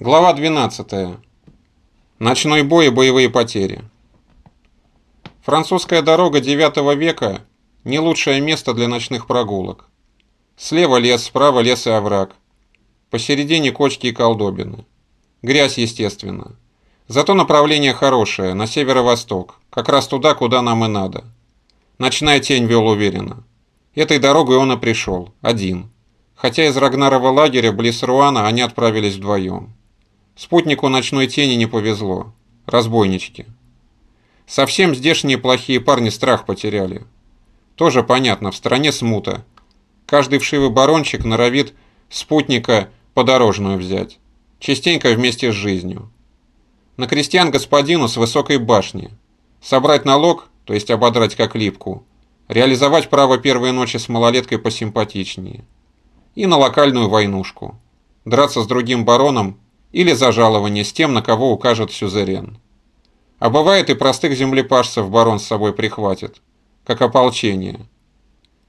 Глава 12. Ночной бой и боевые потери. Французская дорога IX века – не лучшее место для ночных прогулок. Слева лес, справа лес и овраг. Посередине кочки и колдобины. Грязь, естественно. Зато направление хорошее, на северо-восток, как раз туда, куда нам и надо. Ночная тень вел уверенно. Этой дорогой он и пришел, один. Хотя из Рагнарова лагеря близ Руана они отправились вдвоем. Спутнику ночной тени не повезло. Разбойнички. Совсем здешние плохие парни страх потеряли. Тоже понятно, в стране смута. Каждый вшивый барончик норовит спутника подорожную взять. Частенько вместе с жизнью. На крестьян господину с высокой башни. Собрать налог, то есть ободрать как липку. Реализовать право первой ночи с малолеткой посимпатичнее. И на локальную войнушку. Драться с другим бароном или за жалование с тем, на кого укажет сюзерен. А бывает и простых землепашцев барон с собой прихватит, как ополчение.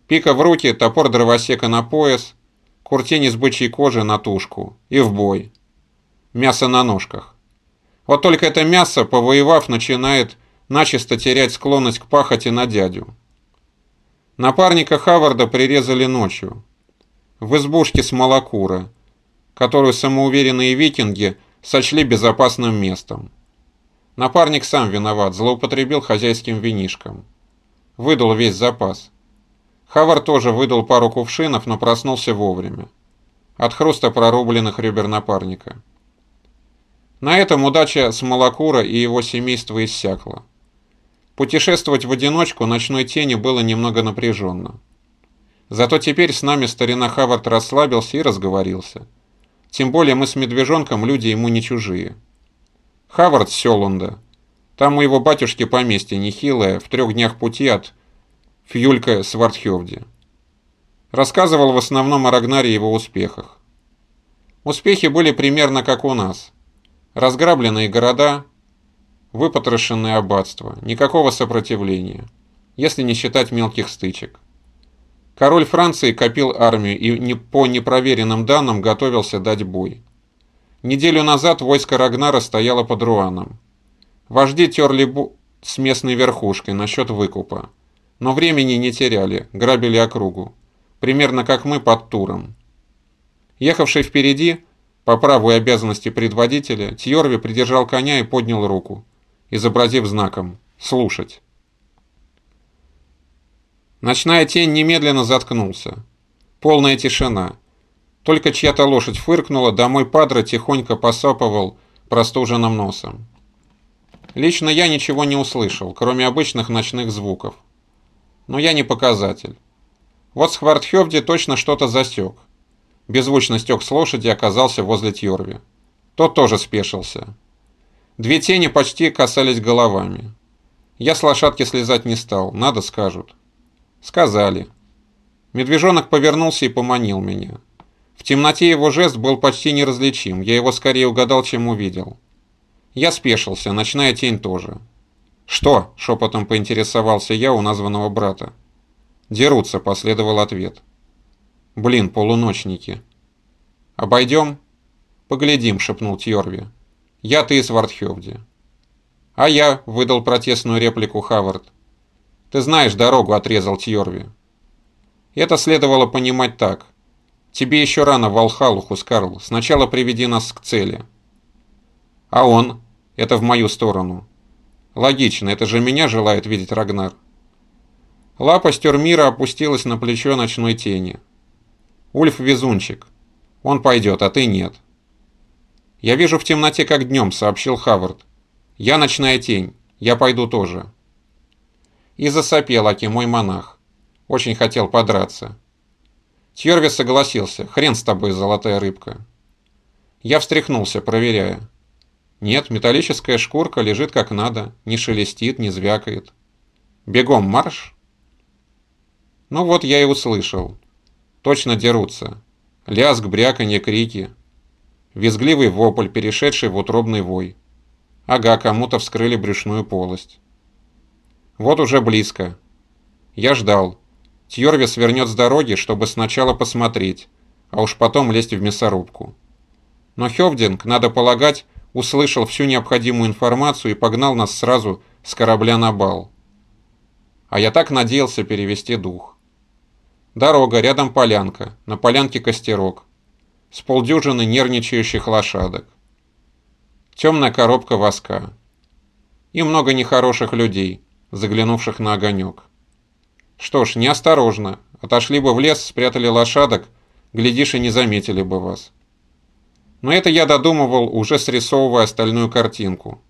Пика в руки, топор дровосека на пояс, куртень из бычьей кожи на тушку и в бой. Мясо на ножках. Вот только это мясо, повоевав, начинает начисто терять склонность к пахоте на дядю. Напарника Хаварда прирезали ночью. В избушке с молокура – которую самоуверенные викинги сочли безопасным местом. Напарник сам виноват, злоупотребил хозяйским винишком. Выдал весь запас. Хавар тоже выдал пару кувшинов, но проснулся вовремя. От хруста прорубленных ребер напарника. На этом удача с Малакура и его семейства иссякла. Путешествовать в одиночку ночной тени было немного напряженно. Зато теперь с нами старина Хавард расслабился и разговорился. Тем более мы с медвежонком люди ему не чужие. Хавард с Селунда. Там у его батюшки поместье нехилое, в трех днях пути от Фьюлька Свардхевди. Рассказывал в основном о Рагнаре и его успехах. Успехи были примерно как у нас. Разграбленные города, выпотрошенные аббатства, никакого сопротивления, если не считать мелких стычек. Король Франции копил армию и по непроверенным данным готовился дать бой. Неделю назад войско Рагнара стояло под Руаном. Вожди терли бу с местной верхушкой насчет выкупа. Но времени не теряли, грабили округу. Примерно как мы под Туром. Ехавший впереди, по праву и обязанности предводителя, Тьорви придержал коня и поднял руку, изобразив знаком «слушать». Ночная тень немедленно заткнулся. Полная тишина. Только чья-то лошадь фыркнула, домой падра тихонько посапывал простуженным носом. Лично я ничего не услышал, кроме обычных ночных звуков. Но я не показатель. Вот с Хвартхевди точно что-то засек. Беззвучно стек с лошади оказался возле Тьорви. Тот тоже спешился. Две тени почти касались головами. Я с лошадки слезать не стал, надо скажут. Сказали. Медвежонок повернулся и поманил меня. В темноте его жест был почти неразличим, я его скорее угадал, чем увидел. Я спешился, ночная тень тоже. «Что?» – шепотом поинтересовался я у названного брата. «Дерутся», – последовал ответ. «Блин, полуночники». «Обойдем?» «Поглядим», – шепнул Тьорви. «Я-то из Вардхевди». «А я», – выдал протестную реплику Хавард. Ты знаешь дорогу, отрезал Тьорви. Это следовало понимать так. Тебе еще рано в Алхалу, Хускарл. Сначала приведи нас к цели. А он? Это в мою сторону. Логично, это же меня желает видеть Рагнар. Лапа Стюрмира опустилась на плечо ночной тени. Ульф везунчик. Он пойдет, а ты нет. Я вижу в темноте, как днем, сообщил Хавард. Я ночная тень. Я пойду тоже и засопел Аки мой монах. Очень хотел подраться. Тьерви согласился. Хрен с тобой, золотая рыбка. Я встряхнулся, проверяя. Нет, металлическая шкурка лежит как надо, не шелестит, не звякает. Бегом марш. Ну вот я и услышал. Точно дерутся. Лязг, бряканье, крики. Визгливый вопль, перешедший в утробный вой. Ага, кому-то вскрыли брюшную полость. Вот уже близко. Я ждал. Тьорви свернет с дороги, чтобы сначала посмотреть, а уж потом лезть в мясорубку. Но Хевдинг, надо полагать, услышал всю необходимую информацию и погнал нас сразу с корабля на бал. А я так надеялся перевести дух. Дорога, рядом полянка, на полянке костерок. С полдюжины нервничающих лошадок. Темная коробка воска. И много нехороших людей, заглянувших на огонек. Что ж, неосторожно. Отошли бы в лес, спрятали лошадок, глядишь и не заметили бы вас. Но это я додумывал, уже срисовывая остальную картинку.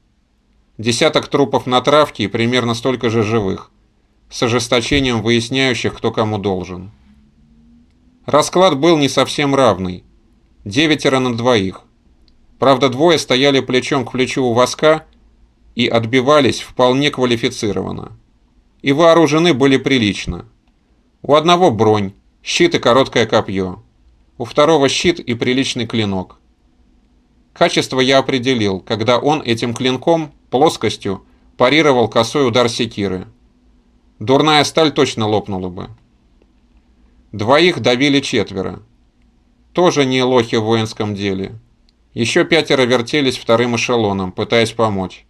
Десяток трупов на травке и примерно столько же живых, с ожесточением выясняющих, кто кому должен. Расклад был не совсем равный. Девятеро на двоих. Правда, двое стояли плечом к плечу у воска и отбивались вполне квалифицированно. И вооружены были прилично. У одного бронь, щит и короткое копье. У второго щит и приличный клинок. Качество я определил, когда он этим клинком, плоскостью, парировал косой удар секиры. Дурная сталь точно лопнула бы. Двоих давили четверо. Тоже не лохи в воинском деле. Еще пятеро вертелись вторым эшелоном, пытаясь помочь.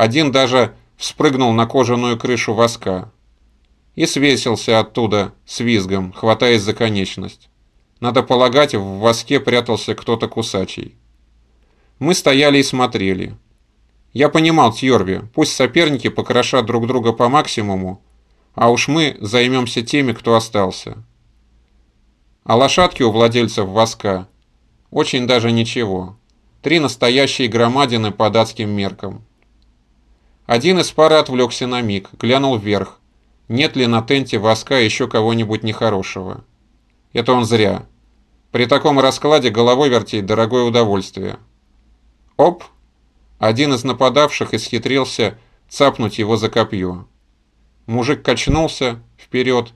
Один даже вспрыгнул на кожаную крышу воска и свесился оттуда с визгом, хватаясь за конечность. Надо полагать, в воске прятался кто-то кусачий. Мы стояли и смотрели. Я понимал Тьорви, пусть соперники покрошат друг друга по максимуму, а уж мы займемся теми, кто остался. А лошадки у владельцев воска очень даже ничего. Три настоящие громадины по датским меркам. Один из пары отвлекся на миг, глянул вверх. Нет ли на тенте воска еще кого-нибудь нехорошего? Это он зря. При таком раскладе головой вертеть дорогое удовольствие. Оп! Один из нападавших исхитрился цапнуть его за копье. Мужик качнулся вперед,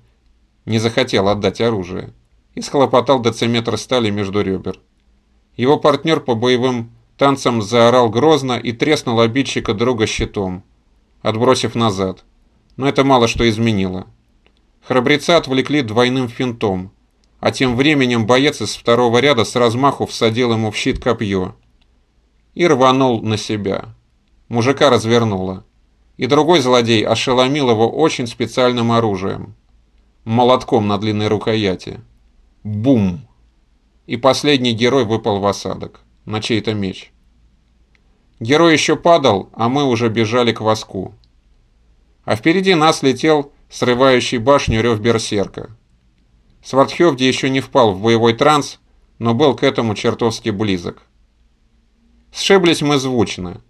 не захотел отдать оружие, и схлопотал дециметр стали между ребер. Его партнер по боевым танцам заорал грозно и треснул обидчика друга щитом, отбросив назад. Но это мало что изменило. Храбреца отвлекли двойным финтом, а тем временем боец из второго ряда с размаху всадил ему в щит копье и рванул на себя. Мужика развернуло. И другой злодей ошеломил его очень специальным оружием. Молотком на длинной рукояти. Бум! И последний герой выпал в осадок. На чей-то меч. Герой еще падал, а мы уже бежали к воску. А впереди нас летел срывающий башню рев берсерка. Свардхевди еще не впал в боевой транс, но был к этому чертовски близок. Сшиблись мы звучно.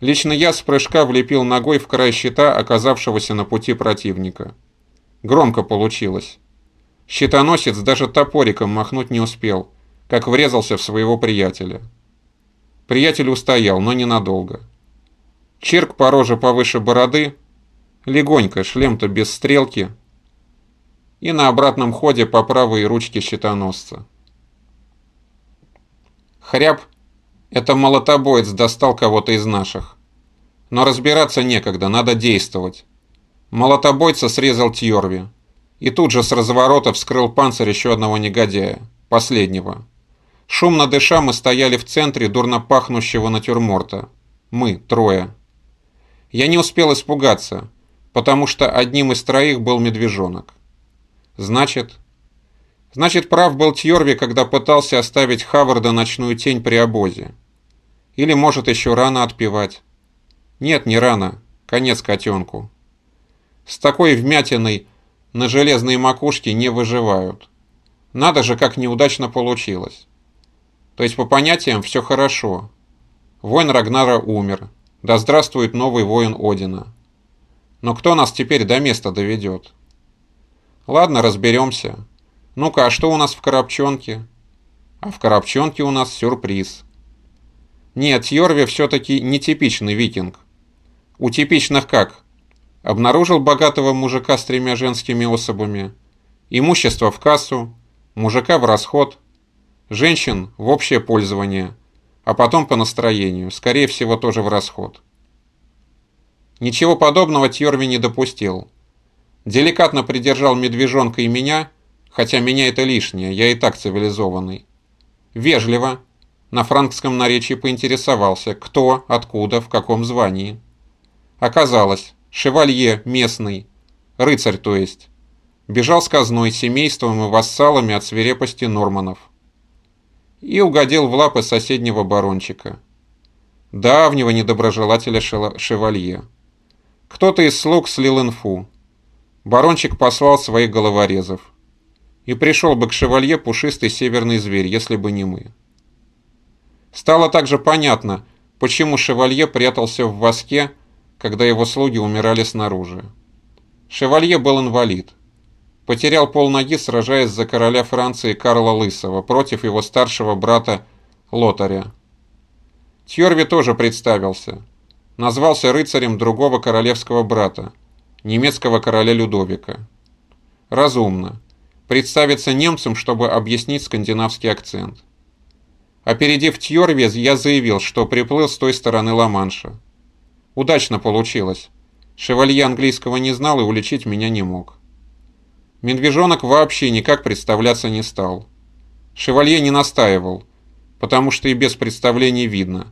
Лично я с прыжка влепил ногой в край щита, оказавшегося на пути противника. Громко получилось. Щитоносец даже топориком махнуть не успел, как врезался в своего приятеля. Приятель устоял, но ненадолго. Чирк по роже повыше бороды, легонько, шлем-то без стрелки, и на обратном ходе по правой ручке щитоносца. Хряб это молотобоец достал кого-то из наших. Но разбираться некогда, надо действовать. Молотобойца срезал Тьорви. И тут же с разворота вскрыл панцирь еще одного негодяя. Последнего. Шумно дыша мы стояли в центре дурно пахнущего натюрморта. Мы, трое. Я не успел испугаться, потому что одним из троих был медвежонок. Значит... Значит, прав был Тьорви, когда пытался оставить Хаварда ночную тень при обозе. Или, может, еще рано отпевать. Нет, не рано. Конец котенку. С такой вмятиной на железной макушке не выживают. Надо же, как неудачно получилось. То есть, по понятиям, все хорошо. Воин Рагнара умер. Да здравствует новый воин Одина. Но кто нас теперь до места доведет? Ладно, разберемся. Ну-ка, а что у нас в коробчонке? А в коробчонке у нас сюрприз. Нет, Йорви все-таки нетипичный викинг. У типичных как? Обнаружил богатого мужика с тремя женскими особами, имущество в кассу, мужика в расход, женщин в общее пользование, а потом по настроению, скорее всего тоже в расход. Ничего подобного Тьорви не допустил. Деликатно придержал медвежонка и меня, хотя меня это лишнее, я и так цивилизованный. Вежливо, на франкском наречии поинтересовался, кто, откуда, в каком звании. Оказалось, шевалье местный, рыцарь то есть, бежал с казной, семейством и вассалами от свирепости норманов. И угодил в лапы соседнего барончика, давнего недоброжелателя шевалье. Кто-то из слуг слил инфу. Барончик послал своих головорезов. И пришел бы к шевалье пушистый северный зверь, если бы не мы. Стало также понятно, почему шевалье прятался в воске, когда его слуги умирали снаружи. Шевалье был инвалид. Потерял полноги, сражаясь за короля Франции Карла Лысого против его старшего брата Лотаря. Тьорви тоже представился. Назвался рыцарем другого королевского брата, немецкого короля Людовика. Разумно. Представиться немцам, чтобы объяснить скандинавский акцент. Опередив Тьорвез, я заявил, что приплыл с той стороны Ла-Манша. Удачно получилось. Шевалье английского не знал и уличить меня не мог. Медвежонок вообще никак представляться не стал. Шевалье не настаивал, потому что и без представлений видно.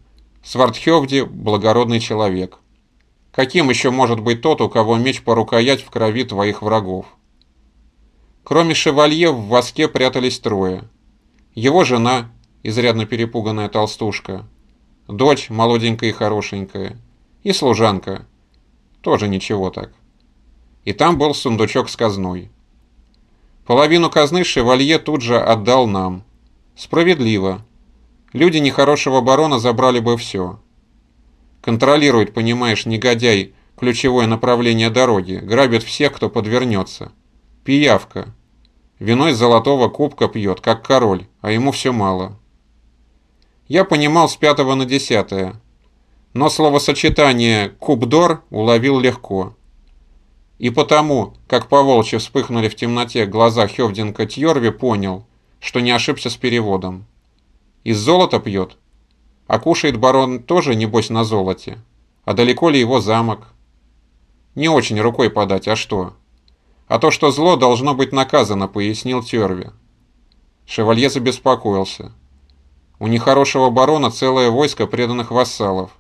Свардхевди – благородный человек. Каким еще может быть тот, у кого меч по рукоять в крови твоих врагов? Кроме шевалье в воске прятались трое. Его жена, изрядно перепуганная толстушка, дочь, молоденькая и хорошенькая, и служанка, тоже ничего так. И там был сундучок с казной. Половину казны шевалье тут же отдал нам. Справедливо. Люди нехорошего барона забрали бы все. Контролирует, понимаешь, негодяй, ключевое направление дороги, грабит всех, кто подвернется. Пиявка. Вино из золотого кубка пьет, как король, а ему все мало. Я понимал с пятого на десятое, но словосочетание «кубдор» уловил легко. И потому, как по волчьи вспыхнули в темноте глаза Хевдинка Тьорви, понял, что не ошибся с переводом. Из золота пьет? А кушает барон тоже, небось, на золоте? А далеко ли его замок? Не очень рукой подать, а что? А то, что зло должно быть наказано, пояснил Тьорви. Шевалье забеспокоился. У нехорошего барона целое войско преданных вассалов,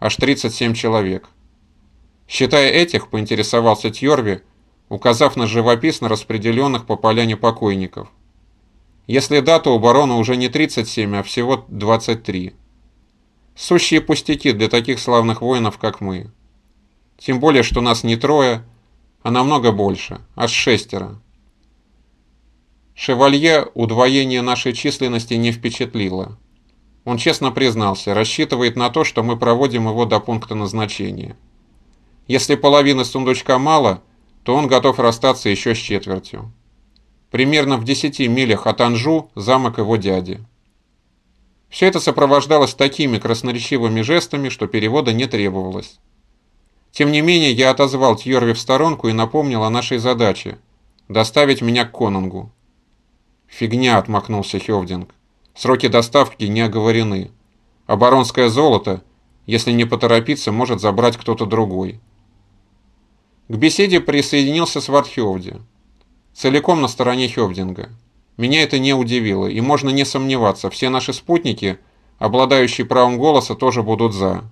аж 37 человек. Считая этих, поинтересовался Тьорви, указав на живописно распределенных по поляне покойников. Если дата у барона уже не 37, а всего 23. Сущие пустяки для таких славных воинов, как мы. Тем более, что нас не трое, а намного больше, аж шестеро. Шевалье удвоение нашей численности не впечатлило. Он честно признался, рассчитывает на то, что мы проводим его до пункта назначения. Если половины сундучка мало, то он готов расстаться еще с четвертью. Примерно в 10 милях от Анжу замок его дяди. Все это сопровождалось такими красноречивыми жестами, что перевода не требовалось. Тем не менее, я отозвал Тьорви в сторонку и напомнил о нашей задаче – доставить меня к Конунгу. «Фигня», – отмахнулся Хевдинг. Сроки доставки не оговорены. Оборонское золото, если не поторопиться, может забрать кто-то другой. К беседе присоединился Свардхевди. Целиком на стороне Хевдинга. Меня это не удивило, и можно не сомневаться, все наши спутники, обладающие правом голоса, тоже будут «за».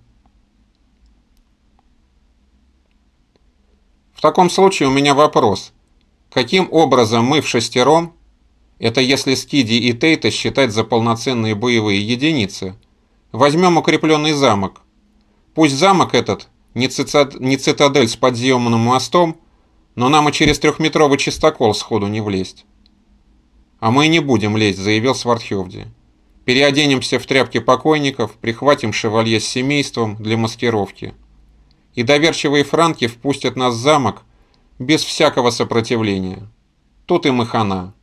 В таком случае у меня вопрос. Каким образом мы в шестером это если Скиди и Тейта считать за полноценные боевые единицы. Возьмем укрепленный замок. Пусть замок этот не, цитадель с подъемным мостом, но нам и через трехметровый чистокол сходу не влезть. А мы и не будем лезть, заявил Свардхевди. Переоденемся в тряпки покойников, прихватим шевалье с семейством для маскировки. И доверчивые франки впустят нас в замок без всякого сопротивления. Тут и хана.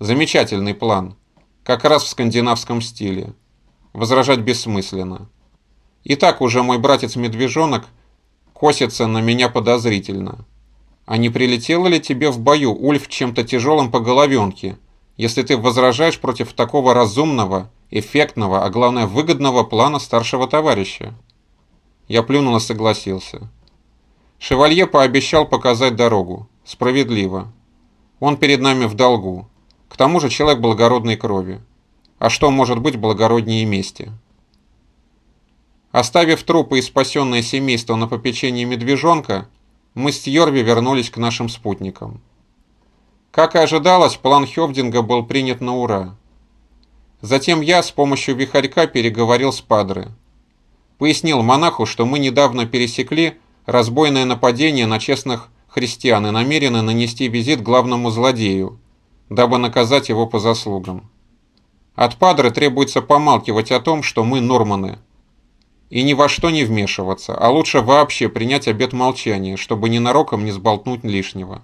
Замечательный план. Как раз в скандинавском стиле. Возражать бессмысленно. И так уже мой братец-медвежонок косится на меня подозрительно. А не прилетело ли тебе в бою, Ульф, чем-то тяжелым по головенке, если ты возражаешь против такого разумного, эффектного, а главное выгодного плана старшего товарища? Я плюнул и согласился. Шевалье пообещал показать дорогу. Справедливо. Он перед нами в долгу. К тому же человек благородной крови. а что может быть благороднее мести? Оставив трупы и спасенное семейство на попечении медвежонка, мы с Йорби вернулись к нашим спутникам. Как и ожидалось, план Хевдинга был принят на ура. Затем я с помощью вихарька переговорил с Падре. Пояснил монаху, что мы недавно пересекли разбойное нападение на честных христиан и намерены нанести визит главному злодею, дабы наказать его по заслугам. От Падре требуется помалкивать о том, что мы норманы, и ни во что не вмешиваться, а лучше вообще принять обет молчания, чтобы ненароком не сболтнуть лишнего.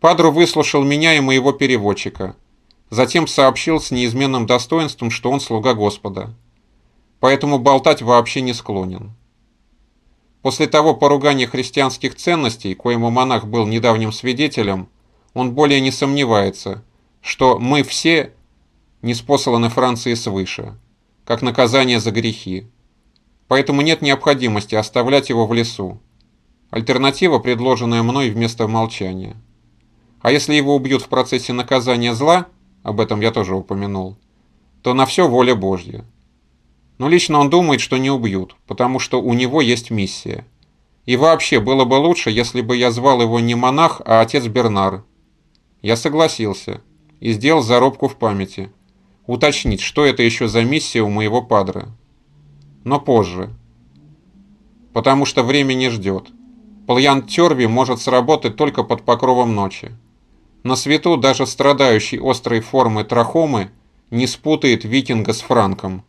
Падру выслушал меня и моего переводчика, затем сообщил с неизменным достоинством, что он слуга Господа, поэтому болтать вообще не склонен. После того поругания христианских ценностей, коему монах был недавним свидетелем, он более не сомневается, что мы все не спосланы Франции свыше, как наказание за грехи. Поэтому нет необходимости оставлять его в лесу. Альтернатива, предложенная мной вместо молчания. А если его убьют в процессе наказания зла, об этом я тоже упомянул, то на все воля Божья. Но лично он думает, что не убьют, потому что у него есть миссия. И вообще было бы лучше, если бы я звал его не монах, а отец Бернар. Я согласился и сделал заробку в памяти. Уточнить, что это еще за миссия у моего падра. Но позже. Потому что время не ждет. Пльян Терби может сработать только под покровом ночи. На свету даже страдающий острой формы трахомы не спутает викинга с франком.